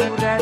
Kan